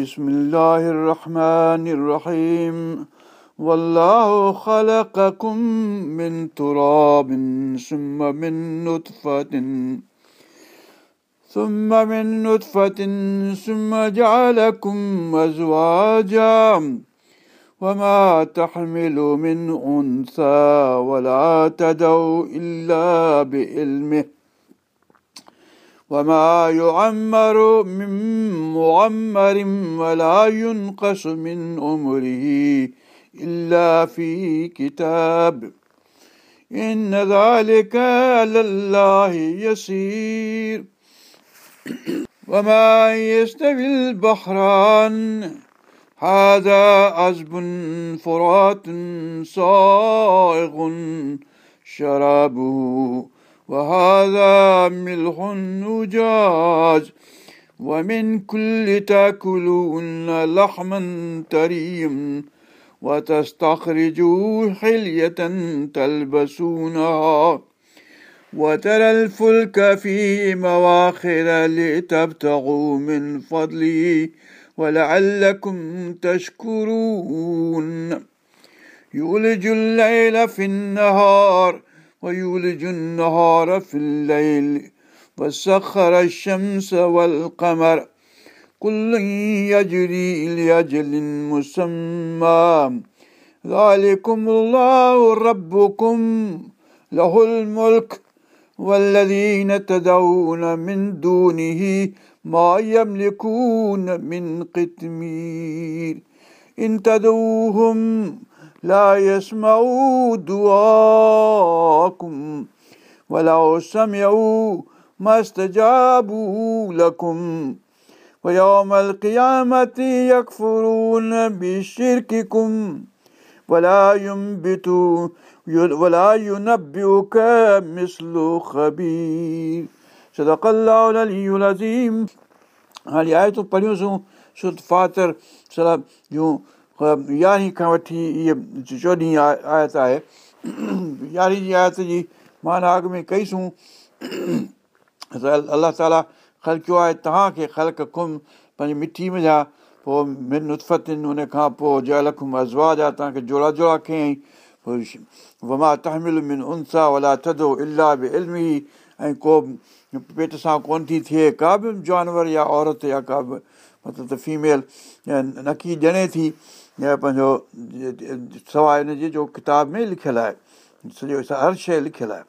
بسم الله الرحمن الرحيم والله خلقكم من تراب ثم من نطفة ثم من نطفة ثم جعلكم أزواجا وما تحمل من أنثى ولا تدعو إلا بعلمه وما يعمر من معمر ولا ينقص من عمره إلا في كتاب إن ذلك الله يسير وما يستوي البحران هذا عذب فرات صائغ شرابه وهذا ملح نجاج ومن كل تأكلون لحما طريا وتستخرجوا حلية تلبسونها. وترى الفلك فيه مواخر لتبتغوا من فضله ولعلكم تشكرون. يولج الليل في النهار ويولج النهار في الليل وسخر الشمس والقمر. كل يجري لأجل مسمى. ذلكم الله ربكم. له الملك والذين تدعون من دونه ما يملكون من قتمير. إن تدعوهم لا يسمعوا دعاءكم ولو سمعوا ما استجابوا لكم ويوم القيامة يكفرون بشرككم ولا ينبت ولا ينبئك مثل خبير صدق الله العلي العظيم हाणे आयतूं पढ़ियूंसीं सुत फातर सलाह जूं يارهين کان وٺي اهي چوڏهين آيت آهي يارهين جي آيت جي معنيٰ اڳ ۾ ڪئيسون ته الله تالا خلڪيو آهي توهان کي خلق کم پنهنجي مٺي مليا پوءِ من اتفتن کان پوءِ جلکم ازواج آهي توهان کي جوڙا جوڙا پوءِ وما تحمل من انسا ولا ٿڌو الاهه به علمي ۽ ڪو پيٽ سان ڪونه ٿي ٿئي ڪا به جانور يا عورت يا ڪا به مطلب ته فيميل نڪي ڄڻي ٿي يا پنهنجو سواءِ هن جي جو ڪتاب ۾ لکيل آهي سڄو هر شيءِ لکيل آهي.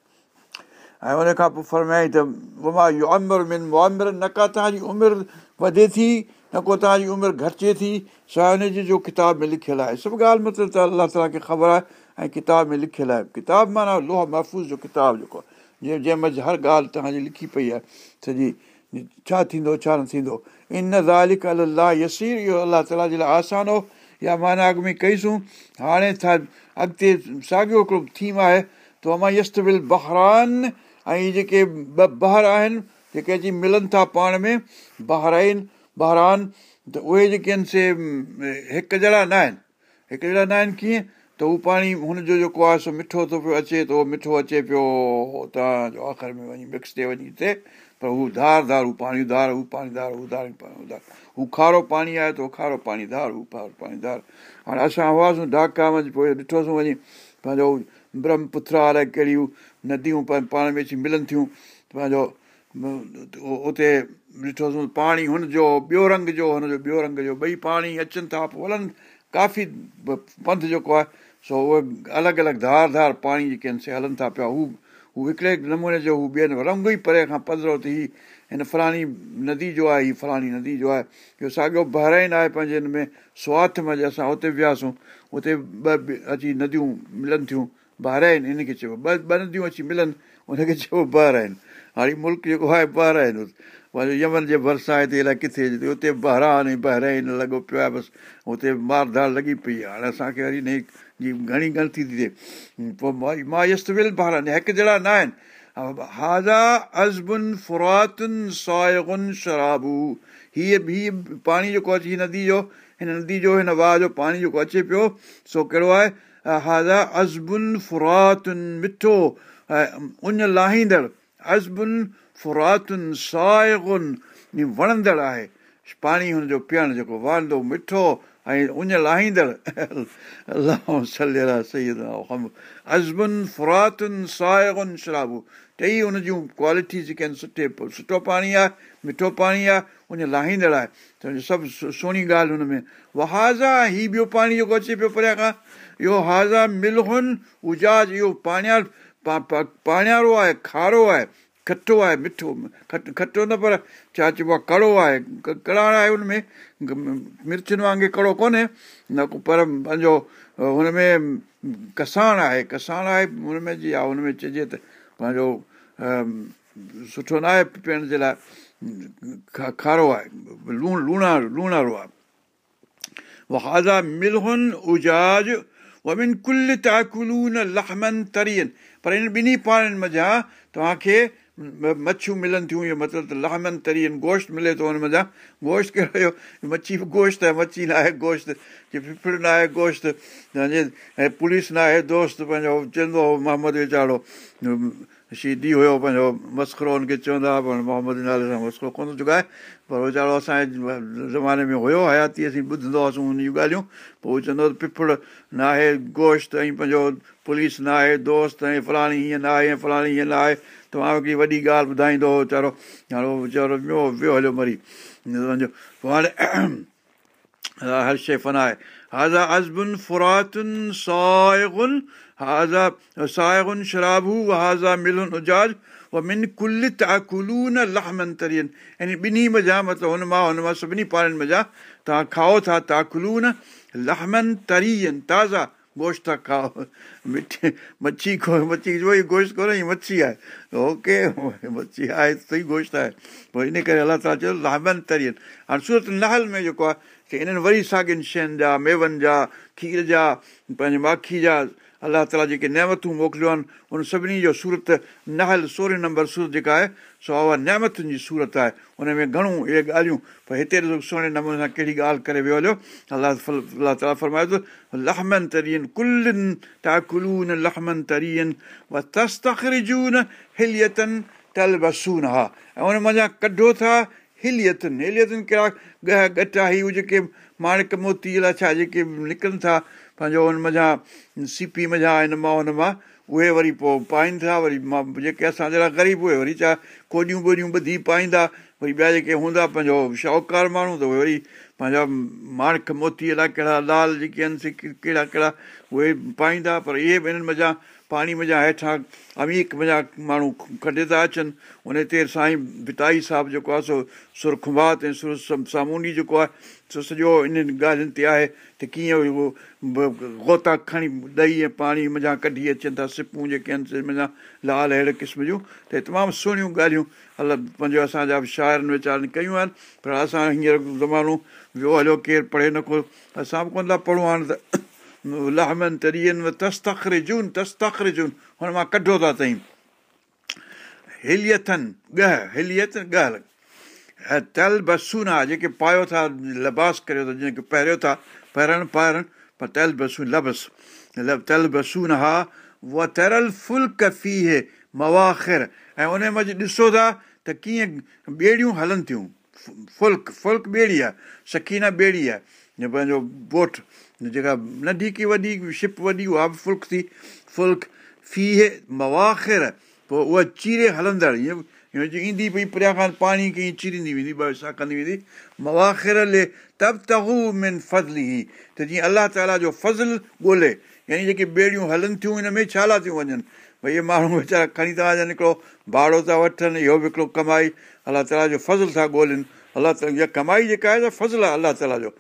۽ ان کان پوءِ فرمائي ته وما اهو امر من ممر نه ڪا توهان جي عمر وڌي ٿي نه ڪو توهان جي عمر گهٽجي ٿي سواءِ هن جي جو ڪتاب ۾ لکيل آهي. سڀ ڳالهه مطلب ته الله تالا کي خبر آهي ۽ ڪتاب ۾ لکيل آهي. ڪتاب معنيٰ لوهه محفوظ جو ڪتاب جيڪو آهي جنهن جنهن هر ڳالهه توهان جي لکي پئي آهي سڄي ڇا ٿيندو ڇا نه ٿيندو. ان زالڪ الله يسير اهو الله تالا جي لاءِ آسان هو يا معنيٰ اڳ ۾ ڪئيسون هاڻي ڇا اڳتي ساڳيو هڪڙو ٿيم آهي ته اما يستول بحران ۽ جيڪي ٻه بهر آهن جيڪي اچي ملن ٿا پاڻ ۾ بهرائن بحران ته اهي جيڪي آهن سي هڪ جهڙا نه آهن. هڪ جهڙا نه آهن ڪيئن؟ ته هو پاڻي هن جو جيڪو آهي سو مٺو ٿو پيو اچي اهو مٺو اچي پيو توهان جو آخر ۾ وڃي مڪس تي وڃي ٿئي پر هو ڌار ڌار هو پاڻي ڌار هو پاڻي ڌار هو ڌار پاڻي ڌار هو کارو پاڻي آهي ته اهو کارو پاڻي ڌار هو کارو پاڻي ڌار هاڻي اسان هئاسين ڍاڪا ۾ پوءِ ڏٺوسين وڃي پنهنجو برهمپترا الائي ڪهڙيون نديون پاڻ ۾ اچي ملن ٿيون پنهنجو اتي ڏٺوسين پاڻي هن جو ٻيو رنگ جو هن جو ٻيو رنگ جو ٻئي پاڻي اچن ٿا پوءِ هلن ڪافي پنڌ جيڪو آهي سو اهي الڳ الڳ ڌار ڌار پاڻي جيڪي آهن سي هلن ٿا پيا هو هو هڪڙي نموني جو هو ٻين رنگ ئي پري کان پڌرو ٿي هن فلاڻي ندي جو آهي هيءَ فلاڻي ندي جو آهي اهو ساڳيو بهرائن آهي پنهنجي هن ۾ سواٿ ۾ اسان اتي وياسين اتي ٻه اچي نديون ملن ٿيون بهرائن هن کي چئبو ٻه ٻه نديون اچي ملن ان کي چئبو بهرائن هاڻي ملڪ جيڪو آهي بهرائن پنهنجو يمن جي ڀرسان هتي الائي ڪٿي اتي بحران ۽ بهرائن لڳو پيو آهي بس هتي مار ڌار لڳي پئي آهي. هاڻي اسان کي وري هن جي گهڻي غلطي ٿي ٿئي. پوءِ مان يست ول بحران هڪ جهڙا نه آهن هازا ازبن فراتن سائگن شرابو هيءَ هيءَ پاڻي جيڪو اچي هيءَ ندي جو هن ندي جو هن واهه جو پاڻي جيڪو اچي پيو سو ڪهڙو آهي هازا ازبن فراتن مٺو ان لاهيندڙ ازبن فراتن سائگن وڻندڙ آهي پاڻي هن جو پيئڻ جيڪو وهندو مٺو ۽ اڃ لاهيندڙ ازبن فراتن سائگن شرابو ٽئي هن جون ڪوالٽي جيڪي آهن سٺي سٺو پاڻي آهي مٺو پاڻي آهي ان لاهيندڙ آهي. ته سڀ سهڻي ڳالهه هن ۾. وهازا هيءُ ٻيو پاڻي جيڪو اچي پيو پريان کان اهو هازا ملهن اجاج اهو پاڻيار پاڻيارو آهي کارو آهي کٽو آهي مٺو کٽ کٽو نه پر ڇا چئبو آهي ڪڙو آهي. ڪڙاڙ آهي هن ۾. مرچن وانگر ڪڙو ڪونهي. نه ڪو پر پنهنجو هن ۾ ڪساڻ آهي ڪساڻ آهي هن ۾ جي آهي هن ۾ چئجي ته پنهنجو سٺو نه آهي پيئڻ جي لاءِ کارو آهي لوڻ لوڻا لوڻارو آهي وهازا ملهن اجاج ومن ڪل تاڪلون لهمن ترين پر هن ٻنهي پاڻن مزا توهان کي مڇيون ملن ٿيون اهو مطلب ته لهمن ترين گوشت ملي ٿو هن مزا گوشت ڪهڙو مڇي گوشت آهي مڇي آهي گوشت جي ففڙ نه آهي گوشت ۽ پوليس نه آهي دوست پنهنجو چوندو هو محمد ويچارو شهيدي هيو پنهنجو مسڪرو هن کي چوندا هئا پر محمد نالي سان مسڪرو ڪونه ٿو چڪائي پر ويچارو اسان جي زماني ۾ هيو حياتي اسين ٻڌندو هئاسين هن جون ڳالهيون پوءِ چوندو ففڙ نه آهي گوشت ۽ پنهنجو پوليس نه آهي دوست ۽ فلاڻي هيئن نه آهي فلاڻي هيئن نه آهي توهان کي وڏي ڳالهه ٻڌائيندو ويچارو هاڻي ويچارو ويو ويو هليو مري. سمجهو پوءِ هاڻي هر شيءِ فنا آهي. هازا سائگن هازا سائگن مطلب هن مان هن مان سڀني پاڻن مزا. توهان کائو ٿا لهمن تريين تازا گوشت کائو مٺي مڇي کو مڇي جو ئي گوشت ڪونهي هيءَ مڇي آهي اوڪي مڇي آهي ئي گوشت آهي پوءِ ان ڪري الله تالا چيو لهمن ترين هاڻي سورت نهل ۾ جيڪو آهي انهن وري ساڳين شين جا ميون جا کير جا پنهنجي ماکي جا الله تالا جيڪي نيمتون موڪليون آهن ان سڀني جو سورت نهل سورهين نمبر سورت جيڪا آهي سو اها نيمتن جي سورت آهي. ان ۾ گهڻو اهي ڳالهيون پر هتي سهڻي نموني سان ڪهڙي ڳالهه ڪري ويو هليو. الله الله تالا فرمائي ٿو لهمن تريئن ڪلن تاڪلون لهمن تريئن و تستخرجون هليتن تل بسون ها ۽ ان مڃان ڪڍو ٿا هليتن. هليتن ڪهڙا ڳهه ڳٽا اهي جيڪي ماڻڪ موتي الائي ڇا جيڪي نڪرن ٿا پنهنجو هن مزا سيپي مزا هن مان هن مان اهي وري پوءِ پائين ٿا وري مان جيڪي اسان جهڙا غريب هئي وري ڇا ڪوڏيون ٻوڏيون ٻڌي پائيندا وري ٻيا جيڪي هوندا پنهنجو شاهوڪار ماڻهو ته اهي وري پنهنجا ماڻڪ موتي الائي ڪهڙا لال جيڪي آهن ڪهڙا ڪهڙا اهي پائيندا پر اهي به هنن مزا پاڻي مزا هيٺان اميڪ مزا ماڻهو ڪڍي ٿا اچن. ان تي سائين بتائي صاحب جيڪو آهي سو سرکنڀات ۽ سر سامونڊي جيڪو آهي سو سڄو انهن ڳالهين تي آهي ته ڪيئن اهو گوتا کڻي ڏهي ۽ پاڻي مزا ڪڍي اچن ٿا سپون جيڪي آهن مزا لال اهڙي قسم جون. ته تمام سهڻيون ڳالهيون پنهنجو اسان جا شاعرن ويچارن ڪيون آهن پر اسان هينئر زمانو ويو هليو ڪير پڙهي نڪو اسان به ڪونه ٿا پڙهون هاڻي ته لاهمن تريئن تستخري جون تستخري جون هن مان ڪڍو ٿا اٿئي هليتن ڳهه هليت ۽ تل بسون آهي جيڪي پايو ٿا لباس ڪريو پهريو ٿا پهرڻ پائڻ پر تل بسون لبس تل بسون ها اها ترل فلڪ هي مواخر ۽ ان منجهه ڏسو ٿا ته ڪيئن ٻيڙيون هلن ٿيون فلڪ فلڪ ٻيڙي آهي سکينا ٻيڙي آهي پنهنجو بوٽ جيڪا ننڍي ڪه وڏي شپ وڏي اها به فلڪ ٿي فلڪ في هي مواخر پوءِ اها چيري هلندڙ ائين ايندي پئي پريان کان پاڻي ڪيئن چيريندي ويندي ڪندي ويندي مواخر لي تب ته هو من فزلي هي ته جيئن الله تالا جو فضل ڳولهي يعني جيڪي ٻيڙيون هلن ٿيون هن ۾ ڇا ٿيون وڃن ڀئي اهي ماڻهو ويچارا کڻي ٿا وڃن هڪڙو ڀاڙو ٿا وٺن اهو به هڪڙو ڪمائي الله تالا جو فضل ٿا ڳولهن الله تالا اها ڪمائي جيڪا آهي فضل آهي الله تالا جو.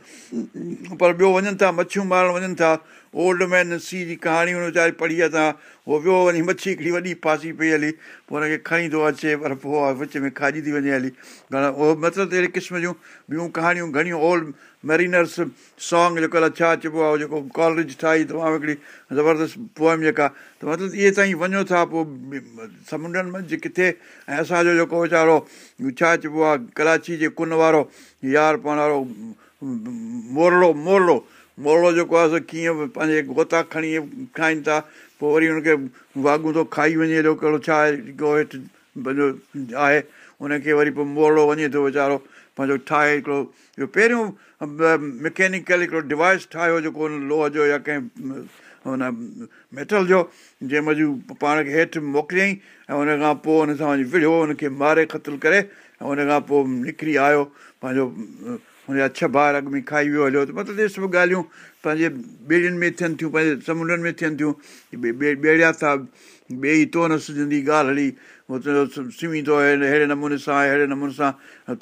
پر ٻيو وڃن ٿا مڇيون مارڻ وڃن ٿا اولڊ مين سي جي ڪهاڻيون ويچاري پڙهي ٿا اهو ويو وڃي مڇي هڪڙي وڏي ڦاسي پئي هلي پوءِ هن کي کڻي ٿو اچي پر پوءِ وچ ۾ کاجي ٿي وڃي هلي. گهڻا اهو مطلب اهڙي قسم جون ٻيون ڪهاڻيون گهڻيون اولڊ ميرينرس سانگ جيڪو الائي ڇا چئبو آهي جيڪو ڪاليج ٺاهي تمام هڪڙي زبردست پوئيم جيڪا ته مطلب اهي تائين وڃو ٿا پوءِ سمنڊن منجهه ڪٿي ۽ اسان جو جيڪو ويچارو ڇا چئبو آهي ڪراچي جي ڪن وارو يار پاڻ وارو مورڙو مورڙو مورڙو جيڪو آهي ڪيئن پنهنجي گوتا کڻي کائين ٿا پوءِ وري هن کي واگون ٿو کائي وڃي هيڏو ڪهڙو ڇا آهي هيٺ پنهنجو آهي ان کي وري پوءِ مورڙو وڃي ٿو ويچارو پنهنجو ٺاهي هڪڙو اهو پهريون ميڪينڪل هڪڙو ڊوائيس ٺاهيو جيڪو هن لوهه جو يا ڪنهن هن ميٽل جو جنهن مزو پاڻ کي هيٺ موڪليئين ۽ هن کان پوءِ هن سان وڃي وڙهيو هن کي ماري قتل ڪري ۽ هن کان پوءِ نڪري آيو پنهنجو هن جا ڇهه ٻار اڳ ۾ کائي ويو هليو ته مطلب اهي سڀ ڳالهيون پنهنجي ٻيڙين ۾ ٿين ٿيون پنهنجي سمنڊن ۾ ٿين ٿيون ٻيڙيا ٿا ٻئي ئي تو نه سجهندي ڳالهه هلي سمي ٿو اهڙي نموني سان اهڙي نموني سان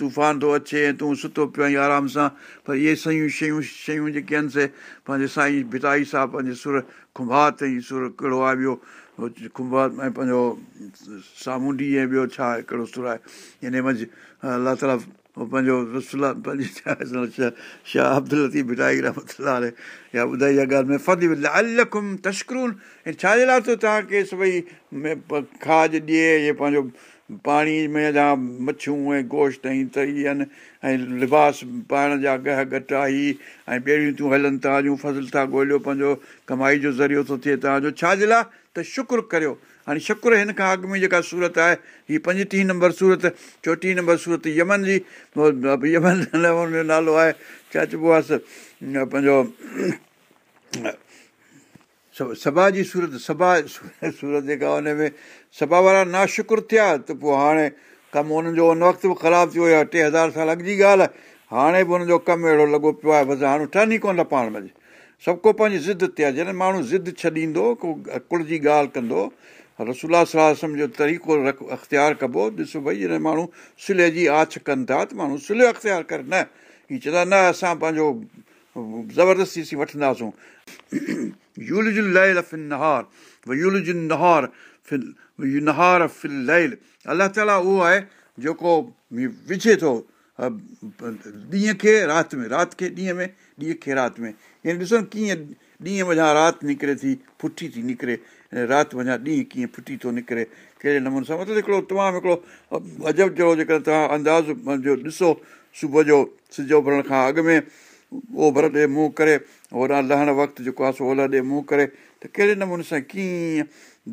طوفان ٿو اچي ۽ تون ستو پيو آهين آرام سان پر اهي سيون شيون شيون جيڪي آهن سي پنهنجي سائين ڀتائي سان پنهنجي سر کنڀا تائين سر ڪهڙو آهي ٻيو کنڀا ۽ پنهنجو سامونڊي ۽ ٻيو ڇا ڪهڙو سر آهي هن منجهه الله تالا پنهنجو رسلا پنهنجي شاهه عبدل يا ٻڌائي اها ڳالهه ۾ فدي الڪم تشڪرون. ۽ ڇا جي لاءِ ٿو توهان کي سڀئي کاج ڏئي اهي پنهنجو پاڻي ۾ جا مڇون ۽ گوشت ۽ ٿئي آهن. ۽ لباس پائڻ جا گيهه گٽائي ۽ ٻيڙيون ٿيون هلن ٿا جون فضل ٿا ڳولهيو پنهنجو ڪمائي جو ذريعو ٿو ٿئي توهان جو. ڇا جي لاءِ ته شڪر ڪريو. هاڻي شڪر هن کان اڳ ۾ جيڪا سورت آهي هيءَ پنجٽيهه نمبر سورت چوٽيهه نمبر سورت يمن جي. يمن جو نالو آهي ڇا چئبو آهي پنهنجو سڀا جي سورت سڀا سورت جيڪا هن ۾ سڀا وارا ناشڪر ٿيا ته پوءِ هاڻي ڪم هنن جو ان وقت به خراب ٿي ويو آهي ٽي هزار سال اڳ جي ڳالهه آهي. هاڻي به هن جو ڪم اهڙو لڳو پيو آهي بس هاڻي ٺهن ئي ڪونه ٿا پاڻ ۾ سڀ ڪو پنهنجي ضد تي آهي. جڏهن ماڻهو ضد ڇڏيندو ڪو ڪڙ جي ڳالهه ڪندو رسولا صلاح جو طريقو رک اختيار ڪبو. ڏسو ڀئي جڏهن ماڻهو سله جي آڇ ڪن ٿا ته ماڻهو سله اختيار ڪري نه هيءَ چوندا نه اسان پنهنجو زبردستي اسين وٺنداسون. الله تالا اهو آهي جيڪو وجهي ٿو ڏينهن کي رات ۾ رات کي ڏينهن ۾ ڏينهن کي رات ۾. يعني ڏسو ڪيئن ڏينهن وڃان رات نڪري ٿي ڦٽي ٿي نڪري رات وڃان ڏينهن ڪيئن ڦٽي ٿو نڪري ڪهڙي نموني سان. مطلب هڪڙو تمام هڪڙو عجب جهڙو جيڪر توهان انداز جو ڏسو صبح جو سج اڀرڻ کان اڳ ۾ اوڀر ڏي منهن ڪري هوڏان لهڻ وقت جيڪو آهي سو اولهه ڏي منهن ڪري ته ڪهڙي نموني سان ڪيئن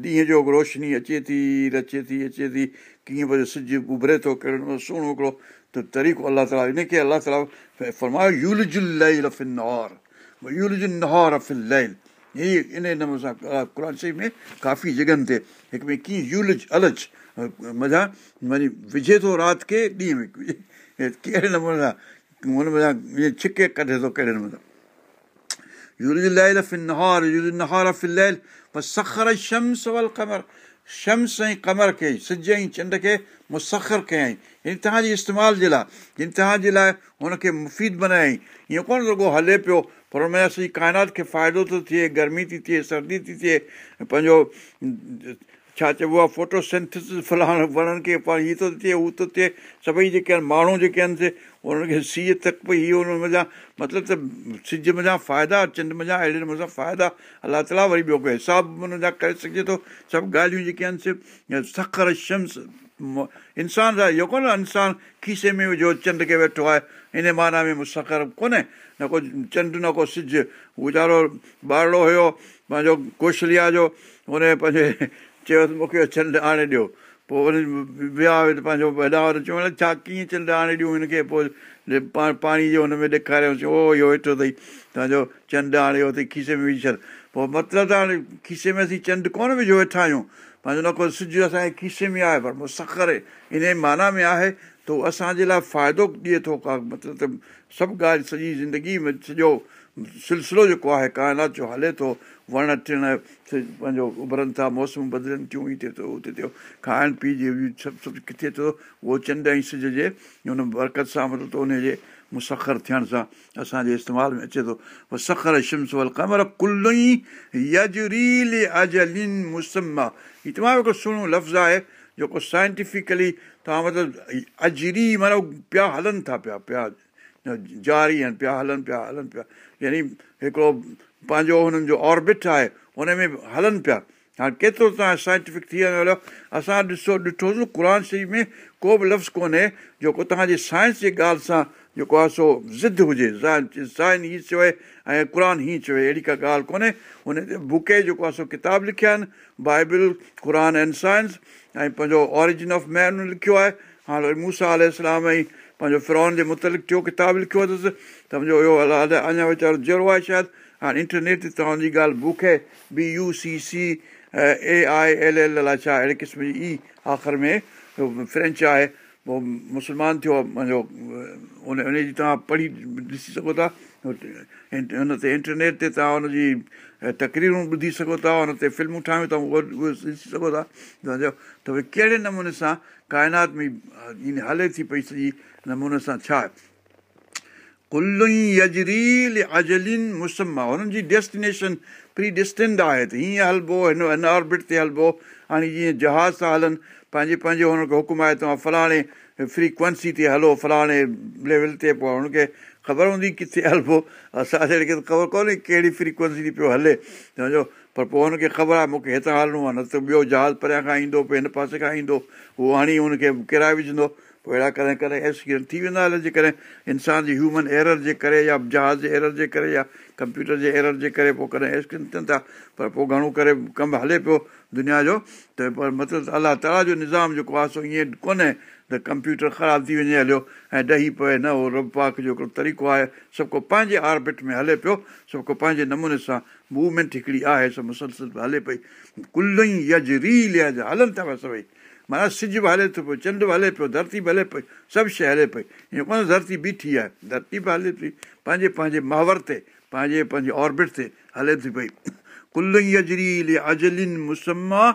ڏينهن جو روشني اچي ٿي اچي ٿي اچي ٿي ڪيئن ڀئي سج اڀري ٿو ڪهڙو نموني سهڻو هڪڙو ته طريقو الله تالا ان کي الله تالا فرمايو يول جل نهر فل ليل هيءَ ان نموني سان ڪافي جڳهين تي هڪ ۾ ڪيئن الج مزا وڃي وجهي ٿو رات کي ڏينهن ۾ ڪهڙي نموني سان ڇڪي ڪڍي ٿو ڪهڙي نموني ڪمر شمس ۽ ڪمر کي سج ۽ چنڊ کي مسکر ڪيئين يعني توهان جي استعمال جي لاءِ يعني توهان جي لاءِ هن کي مفيد بنايئين ائين ڪونه رڳو هلي پيو پر هن سڄي ڪائنات کي فائدو ٿو ٿئي گرمي ٿي ٿئي سردي ٿي ٿئي پنهنجو ڇا چئبو آهي فوٽوسينٿس فلاڻ وڻن کي پاڻ هيءَ ٿو ٿئي هو ٿو ٿئي سڀئي جيڪي آهن ماڻهو جيڪي آهن سي انهن کي سيءُ تڪ پئي هيءَ هن مزا مطلب ته سج مزا فائدا چنڊ مزا اهڙي نموني سان فائدا الله تالا وري ٻيو ڪو حساب به هن جا ڪري سگهجي ٿو. سڀ ڳالهيون جيڪي آهن سي سکر شمس انسان جا اهو ڪونهي انسان کيسي ۾ وجهو چنڊ کي ويٺو آهي ان معنيٰ ۾ مسکر ڪونهي نه ڪو چنڊ نه ڪو سج. ويچارو ٻارڙو هيو پنهنجو ڪوشليا جو هن پنهنجي چيو مون کي چنڊ آڻي ڏيو. پوءِ وري ويا ته پنهنجو وڏا وارا چوڻ ڇا ڪيئن چنڊ آڻي ڏيون هن کي؟ پوءِ پاڻي جو هن ۾ ڏيکاريوسين او اهو ويٺو اٿئي توهان جو چنڊ آڻيو اٿئي کيسي ۾ وجهي ڇڏ پوءِ مطلب ته هاڻي کيسي ۾ اسين چنڊ ڪونه وجهو ويٺا آهيون. پنهنجو نه ڪو سج اسان جي کيسي ۾ آهي پر مسکر ان معنيٰ ۾ آهي ته اهو اسان جي لاءِ فائدو ڏئي ٿو ڪا؟ مطلب ته سڀ ڳالهه سڄي زندگي ۾ سڄو سلسلو جيڪو آهي ڪائنات جو هلي ٿو وڻ ٽڻ پنهنجو اڀرن ٿا موسم بدلن ٿيون ئي ٿئي ٿو کائڻ پيءُ سڀ سڀ ڪٿي ٿو اهو چنڊ ۽ سج جي هن برڪت سان مطلب ته ان جي مسکر ٿيڻ سان اسان جي استعمال ۾ اچي ٿو. سکر تمام هڪڙو سهڻو لفظ آهي جيڪو سائنٽفڪلي توهان مطلب اجري معنيٰ پيا هلن ٿا پيا پيا جاري آهن پيا هلن پيا هلن پيا. يعني هڪڙو پنهنجو هنن جو آربٽ آهي هن ۾ هلن پيا. هاڻي ڪيترو توهان سائنٽيفڪ ٿي وڃو اسان ڏسو ڏٺوسين قر شريف ۾ ڪو به لفظ ڪونهي جيڪو توهان جي سائنس جي ڳالهه سان جيڪو آهي سو ضد هجي. سائن هيءَ چوي ۽ قر هيئن چوي اهڙي ڪا ڳالهه ڪونهي. هن تي بڪي جيڪو آهي سو ڪتاب لکيا آهن بائيبل قر اينڊ سائنس ۽ پنهنجو آرجن آف مين لکيو آهي. هاڻي موسيٰ ۽ پنهنجو فرون جي مطلق ٽيون ڪتاب لکيو اٿس سمجهو اهو الله اڃا ويچارو جهڙو آهي شايد هاڻي انٽرنيٽ تي توهان جي ڳالهه بکي B U C C A I L L الائي ڇا اهڙي قسم جي ئي آخر ۾ فرينچ آهي پوءِ مسلمان ٿيو پنهنجو ان ان جي توهان پڙهي ڏسي سگهو ٿا هن تي انٽرنيٽ تي توهان هن جي تڪريرون ٻڌي سگهو ٿا هن تي فلمون ٺاهيون ٿا اهو اهي ڏسي سگهو ٿا ته ڀئي ڪهڙي نموني سان ڪائنات ۾ هلي ٿي پئي سڄي نموني سان ڇا آهي ڪل اجلن مسما هنن جي ڊيسٽينيشن پري ڊسٽينڊ آهي ته هيئن هلبو هن هن آربٽ تي هلبو هاڻي جيئن جهاز ٿا هلن پنهنجي پنهنجو هن کي حڪم آهي توهان فلاڻي فريڪوينسي تي هلو فلاڻي ليول تي پوءِ هن کي خبر هوندي ڪٿي هلبو اسان جي کي ته خبر ڪونهي ڪهڙي فريڪوينسي تي پيو هلي سمجهو پر پوءِ هن کي خبر آهي مون کي هتان هلڻو آهي نه ته ٻيو جهاز پريان کان ايندو پوءِ هن پاسي کان ايندو اهو هاڻي هن کي ڪرائي وجهندو پوءِ اهڙا ڪڏهن ڪڏهن ايڪسيڊنٽ ٿي ويندا جيڪڏهن انسان جي هيومن ايرر جي ڪري يا جهاز جي ايرر جي ڪري يا ڪمپيوٽر جي ايرر جي ڪري پوءِ ڪڏهن ايڪسيڊنٽ ٿين ٿا پر پوءِ گهڻو ڪري ڪم هلي پيو دنيا جو ته پر مطلب الله تالا جو نظام جيڪو آهي سو ائين ڪونهي ته ڪمپيوٽر خراب ٿي وڃي هليو ۽ ڏهي پئي نه اهو رب پاڪ جو هڪڙو طريقو آهي سڀ ڪو پنهنجي آربٽ ۾ هلي پيو سڀ ڪو پنهنجي نموني سان موومينٽ هڪڙي آهي سڀ مسلسل هلي پئي. ڪل ئي يج ريل هلن ٿا پيا سڀئي معنيٰ سج به هلي ٿو پيو چنڊ به هلي پيو ڌرتي به هلي پئي سڀ شيءِ هلي پئي هيئن ڌرتي بيٺي آهي ڌرتي به هلي ٿي پنهنجي پنهنجي ماور تي پنهنجي پنهنجي آربٽ تي هلي ٿي پئي ڪل يجريل اجلن مسما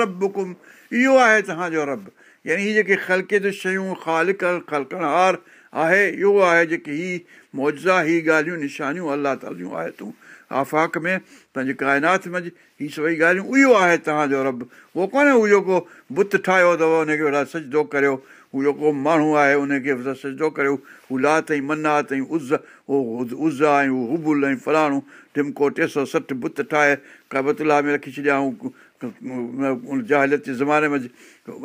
ربڪم اهو آهي توهان جو رب يعني هيءَ جيڪي خلڪي جو شيون خالڪ خلڪڻهار آهي اهو آهي جيڪي هيءَ موزا هي ڳالهيون نشانيون الله تال جون آهي تون آفاق ۾ پنهنجي ڪائنات ۾ هيءَ سڀئي ڳالهيون اهو آهي توهان جو رب اهو ڪونهي هو جيڪو بت ٺاهيو اٿو هن کي سجدو ڪريو هو جيڪو ماڻهو آهي ان کي سجدو ڪريو هو لات ۽ منات ۽ از اهو از ۽ هو هبل ۽ فلاڻو ٽمڪو ٽي سؤ سٺ بت ٺاهي ڪبتلا ۾ رکي ڇڏيائون جاهليت جي زماني ۾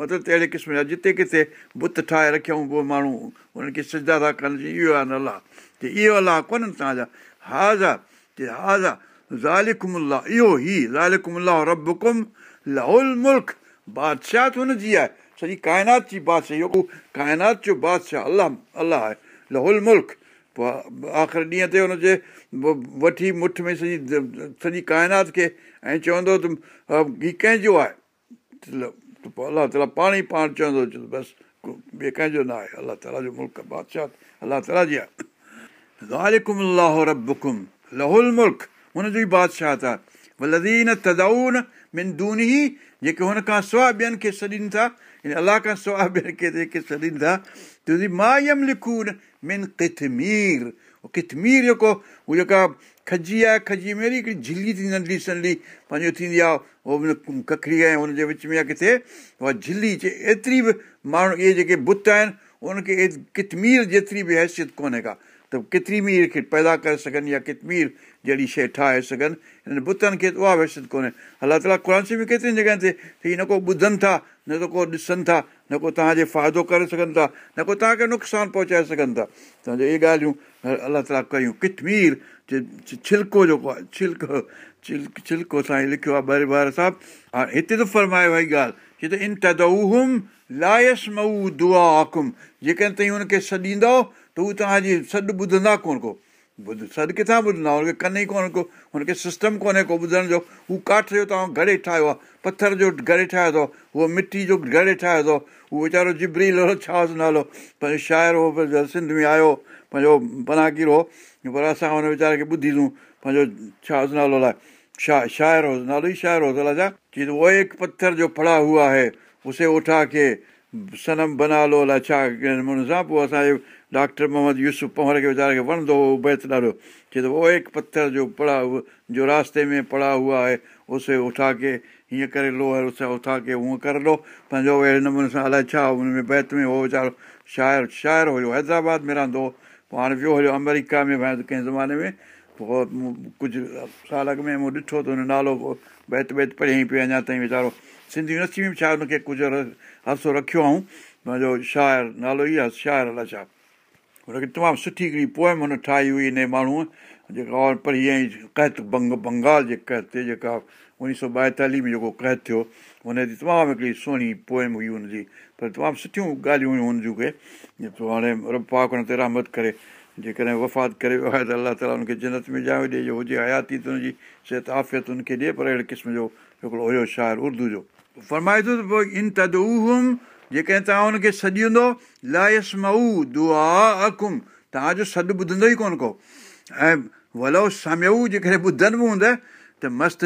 مطلب ته اهڙي قسم جا جتي ڪٿي بت ٺاهي رکيئون پوءِ ماڻهو انهن کي سجدا ٿا ڪن اهو آهي نه الله ته اهو الله ڪونهن توهان جا هازا اهو ربڪم لاهل ملڪ بادشاهه هن جي آهي سڄي ڪائنات جي بادشاهه اهو ڪائنات جو بادشاهه الله الله آهي لهل ملڪ پوءِ آخر ڏينهن تي هن جي وٺي مٺ ۾ سڄي سڄي ڪائنات کي ۽ چوندو ته هيءُ ڪنهن جو آهي پوءِ الله تالا پاڻ ئي پاڻ چوندو بس ٻئي ڪنهن جو نه آهي الله تالا جو ملڪ بادشاهه الله تالا جي آهي لهل ملڪ هن جو ئي بادشاهه ٿا لدين تدائن من دون ئي جيڪي هن کان سواءِ ٻين کي سڏين ٿا. الله کان سواءِ ٻين کي جيڪي سڏين ٿا ته مان يم لکون من ڪٿمير ڪٿمير جيڪو هو جيڪا کجي آهي کجي ۾ هڪڙي جهلي ٿي ننڍي سنلي پنهنجو ٿيندي آهي اهو ڪکڙي ۽ هن جي وچ ۾ آهي ڪٿي؟ اها جهلي چي ايتري به ماڻهو اهي جيڪي بت آهن ان کي ڪتمير جيتري به حيثيت ڪونهي ڪا ته ڪيتري مير کي پيدا ڪري سگهن يا ڪتمير جهڙي شيءِ ٺاهي سگهن؟ هنن بتن کي اها حيثيت ڪونهي. الله تالا قر ۾ ڪيترن جڳهين تي نه ڪو ٻڌن ٿا نه ته ڪو ڏسن ٿا نه ڪو توهان جي فائدو ڪري سگهن ٿا نه ڪو توهان کي نقصان پهچائي سگهن ٿا. توهان جو اهي ڳالهيون الله تالا ڪيون. ڪتمير ڇلڪو جيڪو آهي ڇلڪو ڇل ڇلڪو سان ئي لکيو آهي ٻار ٻار صاحب. هاڻي هتي ته فرمايو آهي ڳالهه مئو دعا حڪم جيڪڏهن تائين هن کي سڏيندو ته هو توهان جي سڏ ٻڌندا ڪونه ڪو. ٻڌ سڏ ڪٿان ٻڌندا؟ هن کي ڪن ئي ڪونهي ڪو هن کي سسٽم ڪونهي ڪو ٻڌڻ جو. هو ڪاٺ جو توهان گهڙي ٺاهيو آهي پٿر جو گهڙي ٺاهيو اٿو اهو مٽي جو گهڙي ٺاهيو اٿو. اهو ويچارو جبريل ڇا نالو. پنهنجو شاعر هو سنڌ ۾ آيو پنهنجو پناڪير هو پر اسان هن ويچاري کي ٻڌيسون پنهنجو ڇا نالو الائي شاعر هو نالو ئي شاعر هو الائي ڇا چئي ته اهو هڪ پٿر جو ڦڙا هئا آهي اسي اٺا ڪي صنم بنا لو الائي ڇا نموني سان پوءِ اسان جي ڊاڪٽر محمد يوسف پونر کي ويچاري کي وڻندو هو بيت ڏاڍو چئي ته اهو هڪ پٿر جو پڙا جو راستي ۾ پڙا هئا آهي اسي اٺا ڪي هيئن ڪري لو اسي اٺا ڪي هونئن ڪري لو پنهنجو اهڙي نموني سان الائي ڇا هن ۾ بيت ۾ اهو ويچارو شاعر شاعر هيو حيدرآباد ۾ رهندو هو پوءِ هاڻي ويو هليو آمريڪا ۾ ڪنهن زماني ۾ پوءِ ڪجهه سال اڳ ۾ مون ڏٺو ته هن نالو بيت بيت پڙهيئين پيو اڃا تائين ويچارو سنڌي يونيورسٽي ۾ ڇا هن کي ڪجهه عرصو رکيو ۽ پنهنجو شاعر نالو ئي آهي شاعر الائي ڇا هن کي تمام سٺي هڪڙي پوئم هن ٺاهي هئي هن ماڻهوءَ جيڪا اور پر ائين ڪهت بنگ بنگال جي ڪهت تي جيڪا اڻويهه سؤ ٻائيتاليهه ۾ جيڪو ڪهت ٿيو هن جي تمام هڪڙي سهڻي پوئم هئي هن جي پر تمام سٺيون ڳالهيون هيون هنجون ڪي پوءِ هاڻي هن رحمت ڪري جيڪڏهن وفات ڪري ويو آهي ته الله تالا هن کي جنت ۾ ڄايو ڏئي جو هجي حياتي ته هن جي صحت آفيت هن کي ڏئي پر اهڙي قسم جو هڪڙو هيو شاعر اردو جو فرمائي ٿو ته پوءِ ان تدم جيڪڏهن توهان هن کي دعا اڪم توهان جو سڏ ٻڌندو ئي ڪونه ڪو ۽ ولو سميئو جيڪڏهن ٻڌن به هوندا ته مست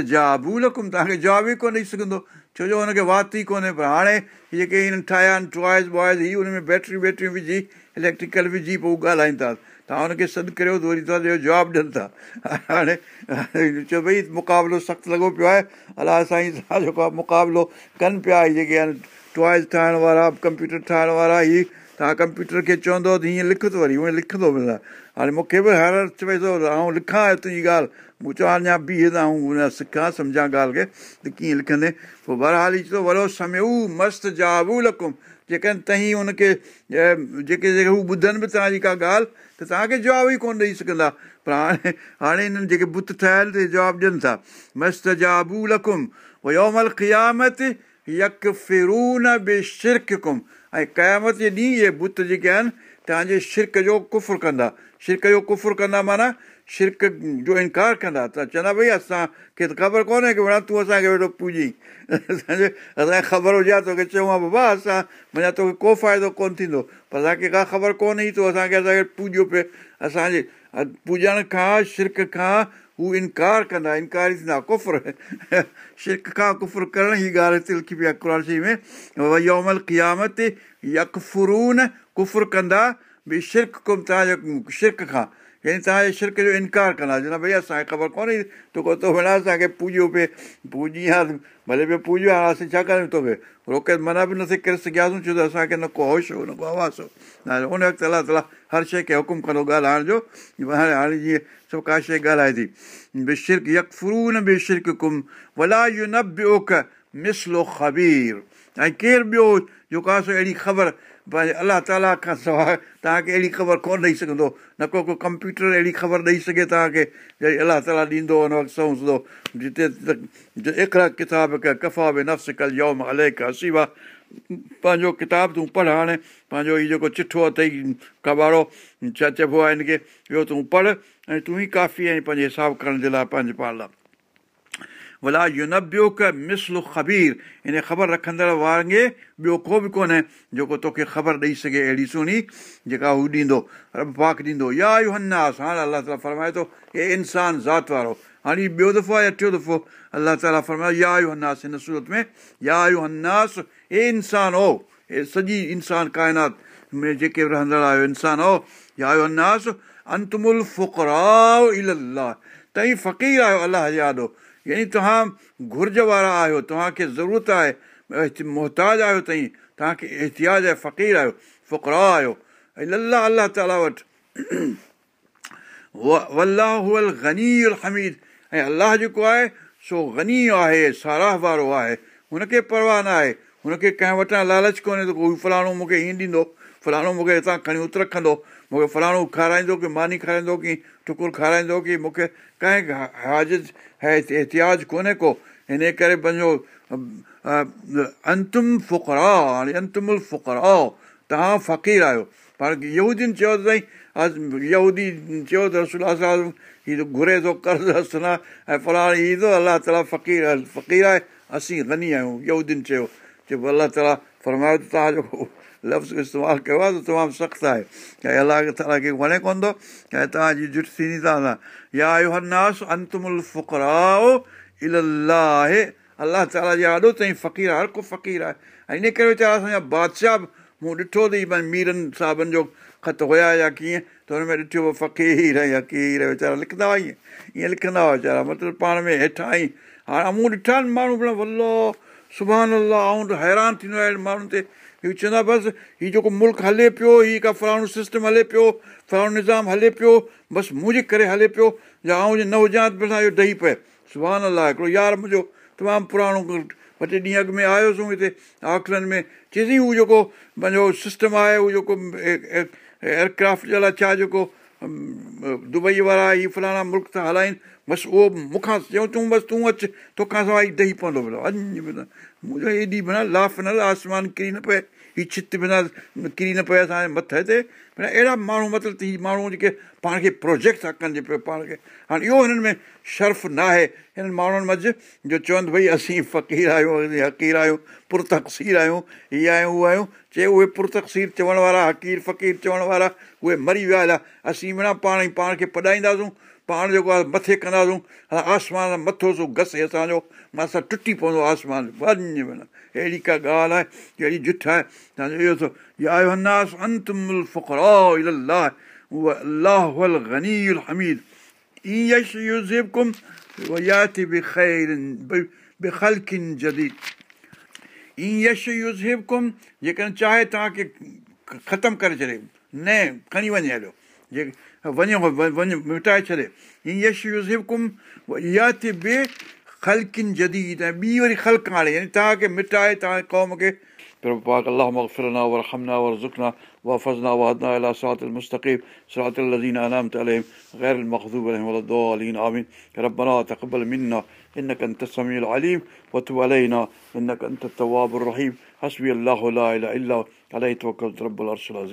لڪم توهان کي جواب ئي ڪونه ڏيئي سگهندو ڇو جو هن کي وات ئي ڪونهي پر هاڻي جيڪي هن ٺاهيا آهن ٽائز بائز هيءَ هن ۾ بيٽريون ويٽريون وجهي اليڪٽريڪل وجهي پوءِ ڳالهائين ٿا. توهان هن کي سڏ ڪريو ته وري توهان جو جواب ڏين ٿا. هاڻي چئو ڀئي مقابلو سخت لڳو پيو آهي. الله سائين جيڪو آهي مقابلو ڪن پيا. جيڪي آهن ٽائز ٺاهڻ وارا ڪمپيوٽر ٺاهڻ وارا هيءَ توهان ڪمپيوٽر کي چوندو ته هيئن لک ته وري اهي لکندو ملندا هاڻي مون کي به هر چوي ٿو آئون لکان تنهنجي ڳالهه مون چوان اڃا بيهه ته آئون سکان سمجهان ڳالهه کي ته ڪيئن لکندي پوءِ برهالي چيو وڏو سمي مست جابو لڪم جيڪڏهن توهين هن کي جيڪي جيڪي هو ٻڌن به توهان جي ڪا ڳالهه ته توهان کي جواب ئي ڪونه ڏيئي سگهندا پر هاڻي هاڻي هنن جيڪي بت ٺهيل تي جواب ڏين ٿا مست جابو لڪم ويومل قيامت يڪ فرون به شرڪ ڪم ۽ قيامت جي ڏينهن اهي بت جيڪي آهن توهان جي شرڪ جو ڪفر ڪندا. شرڪ جو ڪفر ڪندا معنيٰ شرڪ جو انڪار ڪندا. ته چوندا ڀئي اسان کي ته خبر ڪونهي ڪه وڻا تون اسان کي ويٺو پوڄي. اسان جي اسان کي خبر هجي ها توکي چئون ها بابا اسان معنيٰ توکي ڪو فائدو ڪونه ٿيندو. پر اسان کي ڪا خبر ڪونهي تون اسان کي اسان کي پوڄيو پئي اسان جي پوڄڻ کان شرڪ کان هو انڪار ڪندا انڪار ئي ٿيندا ڪفر. شرڪ کان ڪفر ڪرڻ جي ڳالهه هتي لکي پئي آهي قر ۾. يومل قيامت يڪفرون ڪفر ڪندا ڀئي شرڪ ڪم توهان جو شرڪ کان يعني توهان جي شرڪ جو انڪار ڪندا چوندا ڀئي اسان کي خبر ڪونهي توکي اسان کي پوڄيو پئي. آهي ڀلي پيو پوڄيو آهي اسين ڇا ڪيون توکي روڪي منا به نٿي ڪري سگهياسين ڇو ته اسان کي نه ڪو هوش هو نه ڪو آواز هاڻي ان وقت الله تالا هر شيءِ کي حڪم ڪندو ڳالهائڻ جو. هاڻي هاڻي جيئن سڀ ڪا شيءِ ڳالهائي ٿي به شرڪ نه نه ٻيو مسئلو خبير. ۽ ڪير ٻيو جيڪو آهي سو اهڙي خبر پنهنجي الله تالا کان سواءِ توهان کي اهڙي خبر ڪونه ڏيئي سگهندو. نه ڪو ڪو ڪمپيوٽر اهڙي خبر ڏيئي سگهي توهان کي جڏهن الله تالا ڏيندو هن وقت سهون جتي ڪتاب ڪفا به نفس ڪل يوم الائي هسيبا. پنهنجو ڪتاب تون پڙهه هاڻي پنهنجو هيءُ جيڪو چٺو اٿئي ڪباڙو ڇا چئبو آهي هن کي اهو تون پڙهه ۽ تون ئي ڪافي آهين پنهنجي حساب ڪرڻ جي لاءِ پنهنجي پاڻ لاءِ ڀلا اهو نه ٻيو مسل خبير ان خبر رکندڙ وانگر ٻيو ڪو به ڪونهي جيڪو توکي خبر ڏيئي سگهي اهڙي سهڻي جيڪا هو ڏيندو رب پاڪ ڏيندو يا هناس هاڻي الله تالا فرمائي ٿو هي انسان ذات وارو هاڻي ٻيو دفعو آهي ٽيون دفعو الله تالا فرمايو يا آيو هناس هن سورت ۾ يا آيو هناس هي انسان هو هي سڄي انسان ڪائنات ۾ جيڪي به رهندڙ آهيو انسان هو يا آيو هناس انتمل فڪرائو الاهه ٿئي فقير آهيو الله يادو يعني توهان گهرج وارا آهيو توهان کي ضرورت آهي محتاج آهيو ٿئي توهان کي ايهتياج آهي فقير آهيو فڪرا آهيو. ۽ للاهه الله تالا وٽ. ولاهه گني ال حميد. ۽ الله جيڪو آهي سو گني آهي ساراهه وارو آهي. هن کي پرواهه نه آهي. هن کي ڪنهن وٽان لالچ ڪونهي ته ڪوئي فلاڻو مون کي هيئن ڏيندو فلاڻو مون کي هتان کڻي اتر رکندو مون کي فلاڻو کارائيندو ڪه ماني کارائيندو ڪه ٽڪر کارائيندو ڪه مون کي ڪنهن حاضر ايهتياج ڪونهي ڪو. هن ڪري پنهنجو انتم فڪرا هاڻي انتمل فڪرا توهان فقير آهيو. پر يودين چيو ته سائين يهودي چيو ته هيءَ گهري ٿو قرض نه ۽ فلاڻي ٿو الله تالا فقير فقير آهي اسين گني آهيون يهودين چيو. چئبو الله تالا فرمايو ته توهان جيڪو لفظ استعمال ڪيو آهي ته تمام سخت آهي ۽ الله تالا کي وڻي ڪونه ٿو ۽ توهان جي جٽ ٿيندي توهان يا آيو هناس انتمل فڪرائو الاهي الله تالا جي ڏاڍو تائين فقير آهي هر ڪو فقير آهي ۽ ان ڪري ويچارا اسان جا بادشاهه به مون ڏٺو اٿئي ڀئي ميرن صاحبن جو خط هئا يا ڪيئن ته هن ۾ ڏٺو فقير يا ڪير ويچارا لکندا هئا ائين ائين لکندا هئا ويچارا مطلب پاڻ ۾ هيٺان ئي هاڻي مون ڏٺا آهن ماڻهو پڻ ولو سڀاڻي الله آئون ته حيران ٿيندو آهي ماڻهن تي هيءَ چوندا بس هيءُ جيڪو ملڪ هلي پيو هيءَ ڪا فلاڻو سسٽم هلي پيو فلاڻو نظام هلي پيو بس منهنجي ڪري هلي پيو يا آئون ته ڀلا اهو ڏهي پئي سڀاڻي الله هڪڙو يار منهنجو تمام پراڻو ٻه ٽي ڏينهن اڳ ۾ آيوسين هتي آکرن ۾ چئيس هو جيڪو پنهنجو سسٽم آهي اهو جيڪو اييرڪرافٽ جي لاءِ ڇا جيڪو دبئي وارا هي فلاڻا ملڪ ٿا هلائين بس اهو مون کان چيون تون بس تون اچ توکان سواءِ دهي پوندو اڄ منهنجو ايڏي معنيٰ لاف نه آسمان ڪري نه پئي هيءَ ڇت بنا ڪري نه پئي اسان جي مٿي تي. معنيٰ اهڙا ماڻهو مطلب ته ماڻهو جيڪي پاڻ کي پروجيڪٽ ٿا ڪن پيو پاڻ کي. هاڻي اهو هنن ۾ شرف نه آهي هنن ماڻهن منجهه جو چون ڀئي اسين فقير آهيون حقير آهيون پرتقسير آهيون هيءَ آهيون اهي آهيون. چئي اهي پرتقسير چوڻ وارا حقير فقير چوڻ وارا اهي مري ويا اسين معنيٰ پاڻ ئي پاڻ کي پڙهائينداسين پاڻ جيڪو آهي مٿي ڪنداسين آسمان مٿو سو گهسي اسان جو مان ٽٽي پوندو آسمان اهڙي ڪا ڳالهه آهي چاهي توهان کي ختم ڪري ڇڏي نه کڻي وڃي هليو. جي वञो वञ मिटाए छॾे ईयश युज़िबकुम याति बि ख़लकिन जदीद ऐं ॿी वरी ख़लक आणे यानी तव्हांखे मिटाए तव्हांजे क़ौम खे प्रभु पाक अलाह मग़फ़िरना वरहमना वरज़ुकना وحفظنا وهدنا إلى صراط المستقيم صراط الذين أنعمت عليهم غير المغضوب عليهم ولا الضالين آمين ربنا تقبل منا إنك أنت السميع العليم وتب علينا إنك أنت التواب الرحيم حسبي الله لا إله إلا هو عليه توكلت رب العرش العظيم